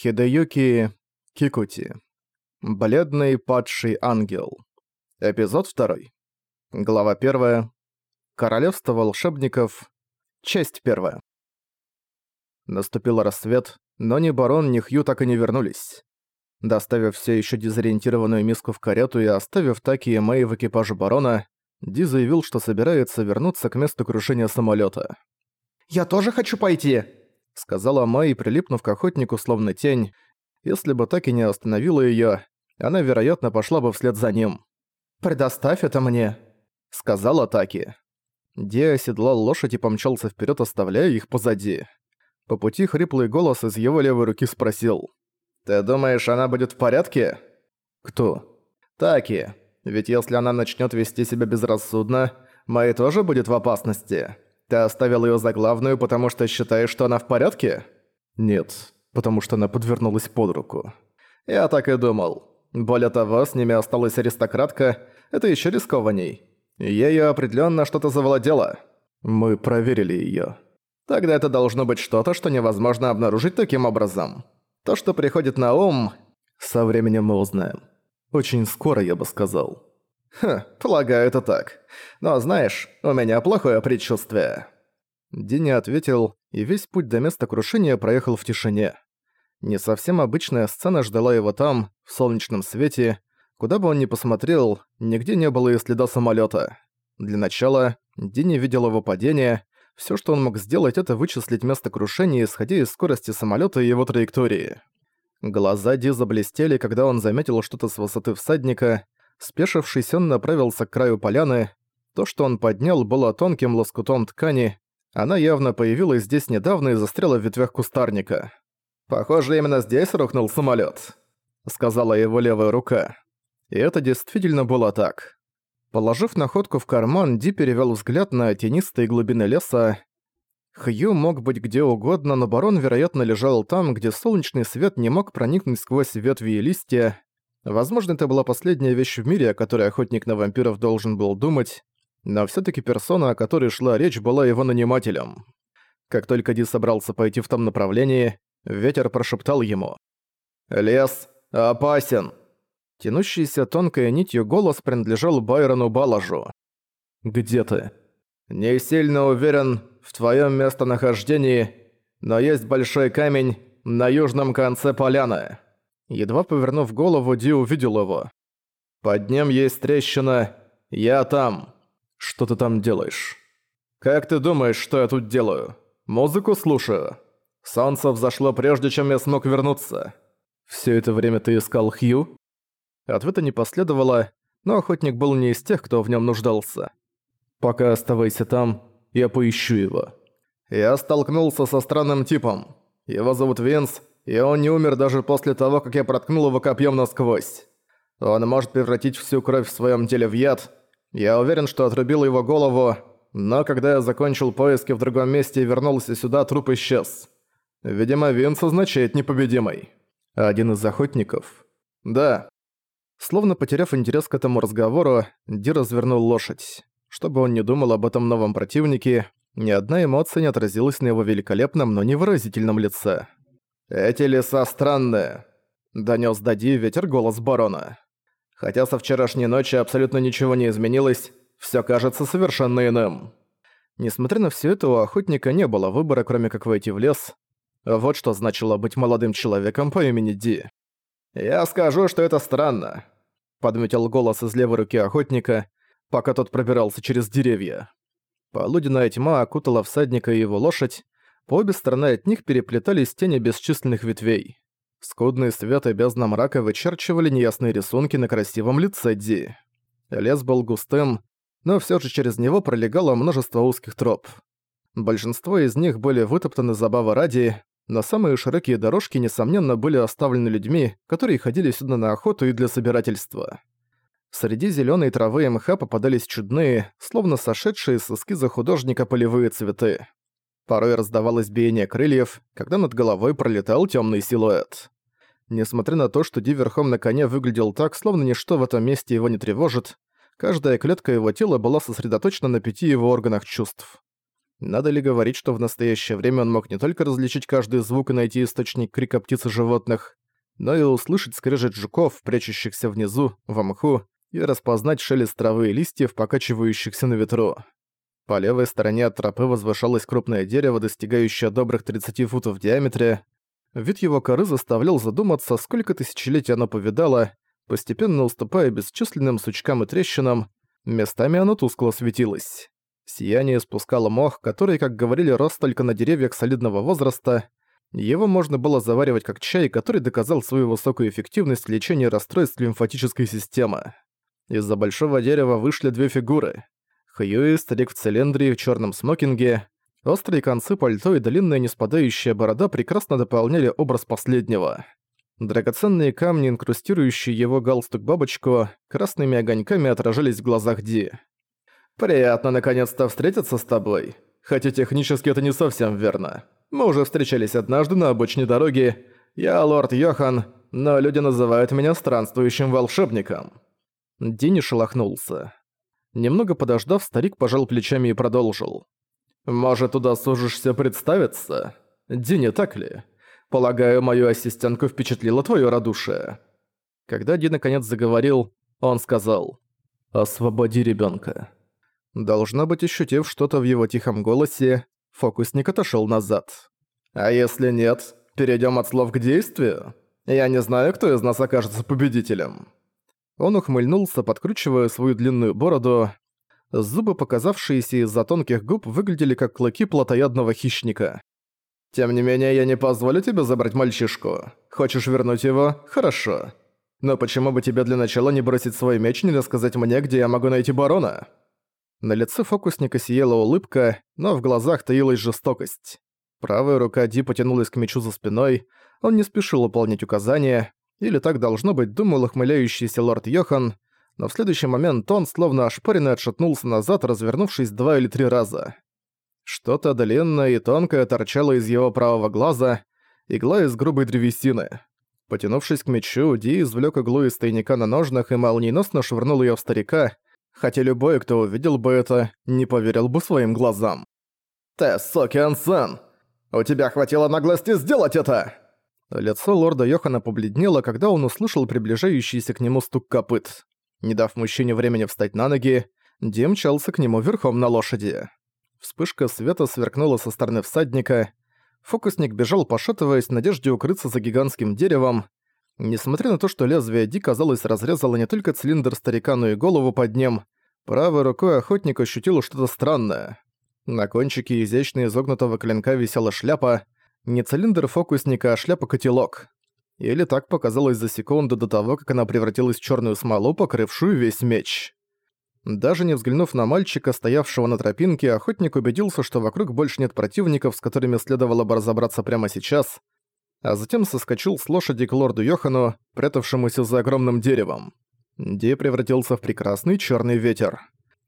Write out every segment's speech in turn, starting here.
Хидеюки Кикути. Бледный падший ангел. Эпизод 2. Глава 1. Королевство волшебников. Часть 1. Наступил рассвет, но ни барон, ни Хью так и не вернулись. Доставив все еще дезориентированную миску в карету и оставив Таки и Мэй в экипаже барона, Ди заявил, что собирается вернуться к месту крушения самолета. «Я тоже хочу пойти!» Сказала Мэй, прилипнув к охотнику словно тень. Если бы так и не остановила её, она, вероятно, пошла бы вслед за ним. «Предоставь это мне», — сказала Таки. Ди оседлал лошадь и помчался вперед, оставляя их позади. По пути хриплый голос из его левой руки спросил. «Ты думаешь, она будет в порядке?» «Кто?» «Таки. Ведь если она начнет вести себя безрассудно, Мэй тоже будет в опасности». Ты оставил её за главную, потому что считаешь, что она в порядке? Нет, потому что она подвернулась под руку. Я так и думал. Более того, с ними осталась аристократка, это ещё рискованней. Ею определённо что-то завладело. Мы проверили её. Тогда это должно быть что-то, что невозможно обнаружить таким образом. То, что приходит на ум, со временем мы узнаем. Очень скоро, я бы сказал. «Ха, полагаю, это так. Но знаешь, у меня плохое предчувствие». Динни ответил, и весь путь до места крушения проехал в тишине. Не совсем обычная сцена ждала его там, в солнечном свете. Куда бы он ни посмотрел, нигде не было и следа самолета. Для начала, Динни видел его падение. Все, что он мог сделать, это вычислить место крушения, исходя из скорости самолета и его траектории. Глаза Ди заблестели, когда он заметил что-то с высоты всадника, Спешившись, он направился к краю поляны. То, что он поднял, было тонким лоскутом ткани. Она явно появилась здесь недавно и застряла в ветвях кустарника. «Похоже, именно здесь рухнул самолет, сказала его левая рука. И это действительно было так. Положив находку в карман, Ди перевел взгляд на тенистые глубины леса. Хью мог быть где угодно, но барон, вероятно, лежал там, где солнечный свет не мог проникнуть сквозь ветви и листья. Возможно, это была последняя вещь в мире, о которой охотник на вампиров должен был думать, но всё-таки персона, о которой шла речь, была его нанимателем. Как только Ди собрался пойти в том направлении, ветер прошептал ему. «Лес опасен!» Тянущийся тонкой нитью голос принадлежал Байрону Балажу. «Где ты?» «Не сильно уверен в твоём местонахождении, но есть большой камень на южном конце поляны». Едва повернув голову, Ди увидел его. «Под ним есть трещина. Я там. Что ты там делаешь?» «Как ты думаешь, что я тут делаю? Музыку слушаю. Солнце взошло прежде, чем я смог вернуться. Все это время ты искал Хью?» Ответа не последовало, но охотник был не из тех, кто в нем нуждался. «Пока оставайся там, я поищу его». Я столкнулся со странным типом. Его зовут Винс, и он не умер даже после того, как я проткнул его копьем насквозь. Он может превратить всю кровь в своем теле в яд. Я уверен, что отрубил его голову, но когда я закончил поиски в другом месте и вернулся сюда, труп исчез. Видимо, Винс означает непобедимый. Один из охотников? Да. Словно потеряв интерес к этому разговору, Ди развернул лошадь. Чтобы он не думал об этом новом противнике, ни одна эмоция не отразилась на его великолепном, но невыразительном лице. «Эти леса странные», — донёс Дади ветер голос барона. «Хотя со вчерашней ночи абсолютно ничего не изменилось, всё кажется совершенно иным». Несмотря на всё это, у охотника не было выбора, кроме как войти в лес. Вот что значило быть молодым человеком по имени Ди. «Я скажу, что это странно», — подметил голос из левой руки охотника, пока тот пробирался через деревья. Полуденная тьма окутала всадника и его лошадь, по обе стороны от них переплетались тени бесчисленных ветвей. Скудный свет и бездна мрака вычерчивали неясные рисунки на красивом лице Ди. Лес был густым, но все же через него пролегало множество узких троп. Большинство из них были вытоптаны забавы ради, но самые широкие дорожки, несомненно, были оставлены людьми, которые ходили сюда на охоту и для собирательства. Среди зеленой травы и мха попадались чудные, словно сошедшие с эскиза художника полевые цветы. Порой раздавалось биение крыльев, когда над головой пролетал темный силуэт. Несмотря на то, что Ди верхом на коне выглядел так, словно ничто в этом месте его не тревожит, каждая клетка его тела была сосредоточена на пяти его органах чувств. Надо ли говорить, что в настоящее время он мог не только различить каждый звук и найти источник крика птиц и животных, но и услышать скрежет жуков, прячущихся внизу, в мху, и распознать шелест травы и листьев, покачивающихся на ветру. По левой стороне от тропы возвышалось крупное дерево, достигающее добрых 30 футов в диаметре. Вид его коры заставлял задуматься, сколько тысячелетий оно повидало, постепенно уступая бесчисленным сучкам и трещинам, местами оно тускло светилось. Сияние спускало мох, который, как говорили, рос только на деревьях солидного возраста. Его можно было заваривать как чай, который доказал свою высокую эффективность в лечении расстройств лимфатической системы. Из-за большого дерева вышли две фигуры. Хьюи, старик в цилиндре и в черном смокинге. Острые концы пальто и длинная неспадающая борода прекрасно дополняли образ последнего. Драгоценные камни, инкрустирующие его галстук-бабочку, красными огоньками отражались в глазах Ди. «Приятно наконец-то встретиться с тобой. Хотя технически это не совсем верно. Мы уже встречались однажды на обочине дороги. Я лорд Йохан, но люди называют меня странствующим волшебником». Ди не шелохнулся. Немного подождав, старик пожал плечами и продолжил. «Может, удосужишься представиться? Ди, не так ли? Полагаю, мою ассистентку впечатлило твое радушие». Когда Ди наконец заговорил, он сказал «Освободи ребенка. Должно быть, ощутив что-то в его тихом голосе, фокусник отошел назад. «А если нет, перейдем от слов к действию? Я не знаю, кто из нас окажется победителем». Он ухмыльнулся, подкручивая свою длинную бороду. Зубы, показавшиеся из-за тонких губ, выглядели как клыки плотоядного хищника. «Тем не менее, я не позволю тебе забрать мальчишку. Хочешь вернуть его? Хорошо. Но почему бы тебе для начала не бросить свой меч и не рассказать мне, где я могу найти барона?» На лице фокусника сияла улыбка, но в глазах таилась жестокость. Правая рука Ди потянулась к мечу за спиной, он не спешил выполнять указания, или так должно быть, думал охмыляющийся лорд Йохан, но в следующий момент он, словно ошпаренный, отшатнулся назад, развернувшись два или три раза. Что-то длинное и тонкое торчало из его правого глаза, игла из грубой древесины. Потянувшись к мечу, Ди извлек иглу из тайника на ножнах и молниеносно швырнул ее в старика, хотя любой, кто увидел бы это, не поверил бы своим глазам. «Ты, Сокиан-сан! У тебя хватило наглости сделать это!» Лицо лорда Йохана побледнело, когда он услышал приближающийся к нему стук копыт. Не дав мужчине времени встать на ноги, Дим мчался к нему верхом на лошади. Вспышка света сверкнула со стороны всадника. Фокусник бежал, пошатываясь в надежде укрыться за гигантским деревом, Несмотря на то, что лезвие Ди, казалось, разрезало не только цилиндр старика, но и голову под ним, правой рукой охотник ощутил что-то странное. На кончике изящно изогнутого клинка висела шляпа, не цилиндр фокусника, а шляпа-котелок. Или так показалось за секунду до того, как она превратилась в черную смолу, покрывшую весь меч. Даже не взглянув на мальчика, стоявшего на тропинке, охотник убедился, что вокруг больше нет противников, с которыми следовало бы разобраться прямо сейчас — а затем соскочил с лошади к лорду Йохану, прятавшемуся за огромным деревом. Ди превратился в прекрасный черный ветер.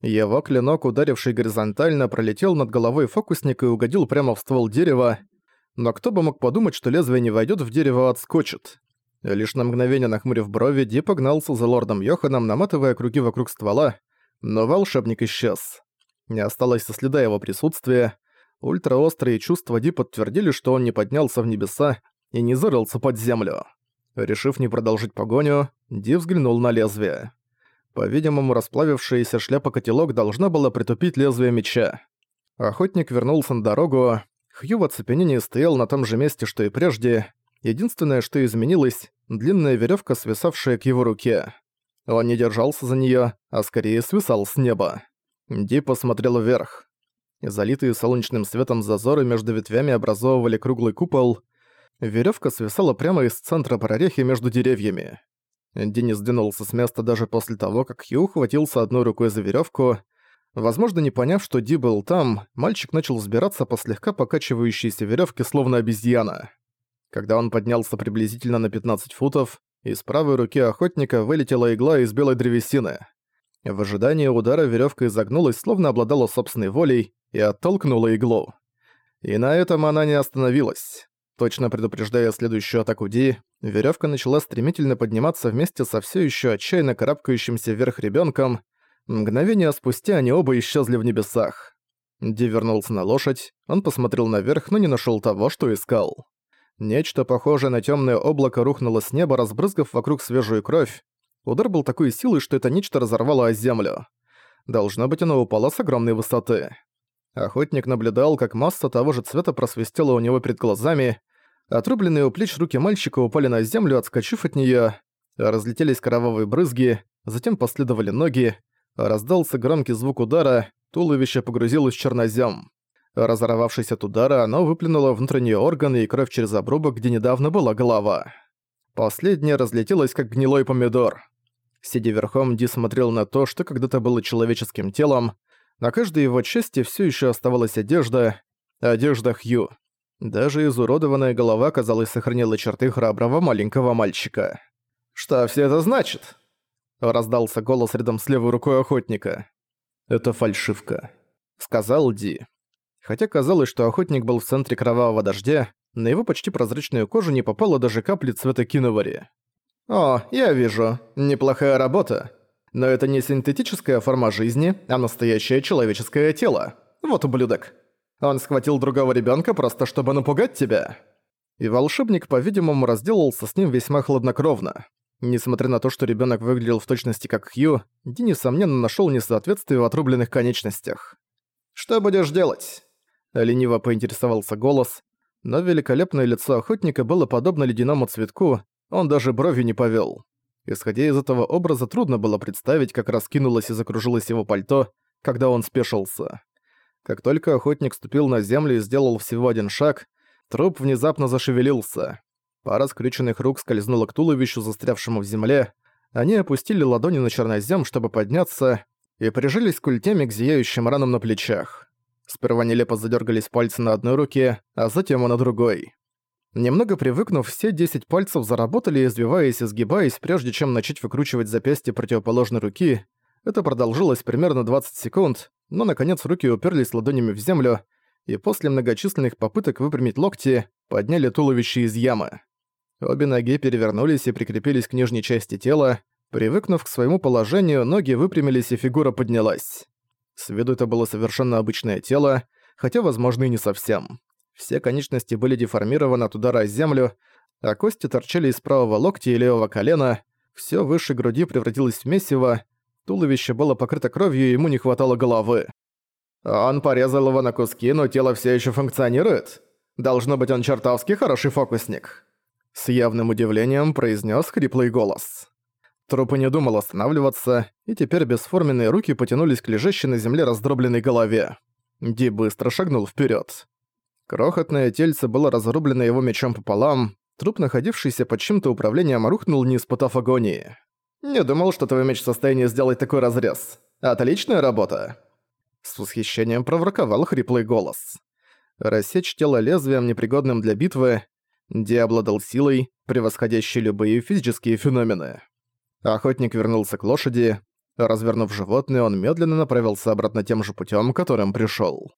Его клинок, ударивший горизонтально, пролетел над головой фокусника и угодил прямо в ствол дерева, но кто бы мог подумать, что лезвие не войдет в дерево, а отскочит. Лишь на мгновение нахмурив брови, Ди погнался за лордом Йоханом, наматывая круги вокруг ствола, но волшебник исчез. Не осталось со следа его присутствия. Ультраострые чувства Ди подтвердили, что он не поднялся в небеса, и не зарылся под землю. Решив не продолжить погоню, Ди взглянул на лезвие. По-видимому, расплавившаяся шляпа-котелок должна была притупить лезвие меча. Охотник вернулся на дорогу. Хью в оцепенении стоял на том же месте, что и прежде. Единственное, что изменилось — длинная веревка, свисавшая к его руке. Он не держался за нее, а скорее свисал с неба. Ди посмотрел вверх. Залитые солнечным светом зазоры между ветвями образовывали круглый купол — Веревка свисала прямо из центра прорехи между деревьями. Денис сдвинулся с места даже после того, как Хью ухватился одной рукой за веревку. Возможно, не поняв, что Ди был там, мальчик начал взбираться по слегка покачивающейся веревке, словно обезьяна. Когда он поднялся приблизительно на 15 футов, из правой руки охотника вылетела игла из белой древесины. В ожидании удара веревка изогнулась, словно обладала собственной волей, и оттолкнула иглу. И на этом она не остановилась. Точно предупреждая следующую атаку Ди, веревка начала стремительно подниматься вместе со все еще отчаянно карабкающимся вверх ребенком. Мгновение спустя они оба исчезли в небесах. Ди вернулся на лошадь, он посмотрел наверх, но не нашел того, что искал. Нечто похожее на темное облако рухнуло с неба, разбрызгав вокруг свежую кровь. Удар был такой силой, что это нечто разорвало о землю. Должно быть, оно упало с огромной высоты. Охотник наблюдал, как масса того же цвета просвистела у него перед глазами. Отрубленные у плеч руки мальчика упали на землю, отскочив от нее. Разлетелись кровавые брызги, затем последовали ноги. Раздался громкий звук удара, туловище погрузилось в чернозем. Разорвавшись от удара, оно выплюнуло внутренние органы и кровь через обрубок, где недавно была голова. Последняя разлетелась, как гнилой помидор. Сидя верхом, Ди смотрел на то, что когда-то было человеческим телом. На каждой его части все еще оставалась одежда. Одежда Хью. Даже изуродованная голова, казалось, сохранила черты храброго маленького мальчика. «Что все это значит?» Раздался голос рядом с левой рукой охотника. «Это фальшивка», — сказал Ди. Хотя казалось, что охотник был в центре кровавого дождя, на его почти прозрачную кожу не попало даже капли цвета киновари. «О, я вижу. Неплохая работа. Но это не синтетическая форма жизни, а настоящее человеческое тело. Вот ублюдок. Он схватил другого ребенка просто чтобы напугать тебя». И волшебник, по-видимому, разделался с ним весьма хладнокровно. Несмотря на то, что ребенок выглядел в точности как Хью, Ди, несомненно, нашел несоответствие в отрубленных конечностях. «Что будешь делать?» Лениво поинтересовался голос, но великолепное лицо охотника было подобно ледяному цветку, он даже бровью не повел. Исходя из этого образа, трудно было представить, как раскинулось и закружилось его пальто, когда он спешился. Как только охотник ступил на землю и сделал всего один шаг, труп внезапно зашевелился. Пара скрюченных рук скользнула к туловищу, застрявшему в земле. Они опустили ладони на чернозем, чтобы подняться, и прижались культями к зияющим ранам на плечах. Сперва нелепо задергались пальцы на одной руке, а затем и на другой. Немного привыкнув, все 10 пальцев заработали, извиваясь и сгибаясь, прежде чем начать выкручивать запястье противоположной руки. Это продолжилось примерно 20 секунд, но наконец руки уперлись ладонями в землю, и после многочисленных попыток выпрямить локти, подняли туловище из ямы. Обе ноги перевернулись и прикрепились к нижней части тела. Привыкнув к своему положению, ноги выпрямились и фигура поднялась. С виду это было совершенно обычное тело, хотя, возможно, и не совсем. Все конечности были деформированы от удара о землю, а кости торчали из правого локтя и левого колена, все выше груди превратилось в месиво, туловище было покрыто кровью и ему не хватало головы. Он порезал его на куски, но тело все еще функционирует. Должно быть, он чертовски хороший фокусник. С явным удивлением произнес хриплый голос. Труп и не думал останавливаться, и теперь бесформенные руки потянулись к лежащей на земле раздробленной голове. Ди быстро шагнул вперед. Крохотное тельце было разрублено его мечом пополам, труп, находившийся под чьим-то управлением, рухнул, не испытав агонии. «Не думал, что твой меч в состоянии сделать такой разрез. Отличная работа!» С восхищением проворковал хриплый голос. Рассечь тело лезвием, непригодным для битвы, Ди обладал силой, превосходящей любые физические феномены. Охотник вернулся к лошади. Развернув животное, он медленно направился обратно тем же путем, которым пришел.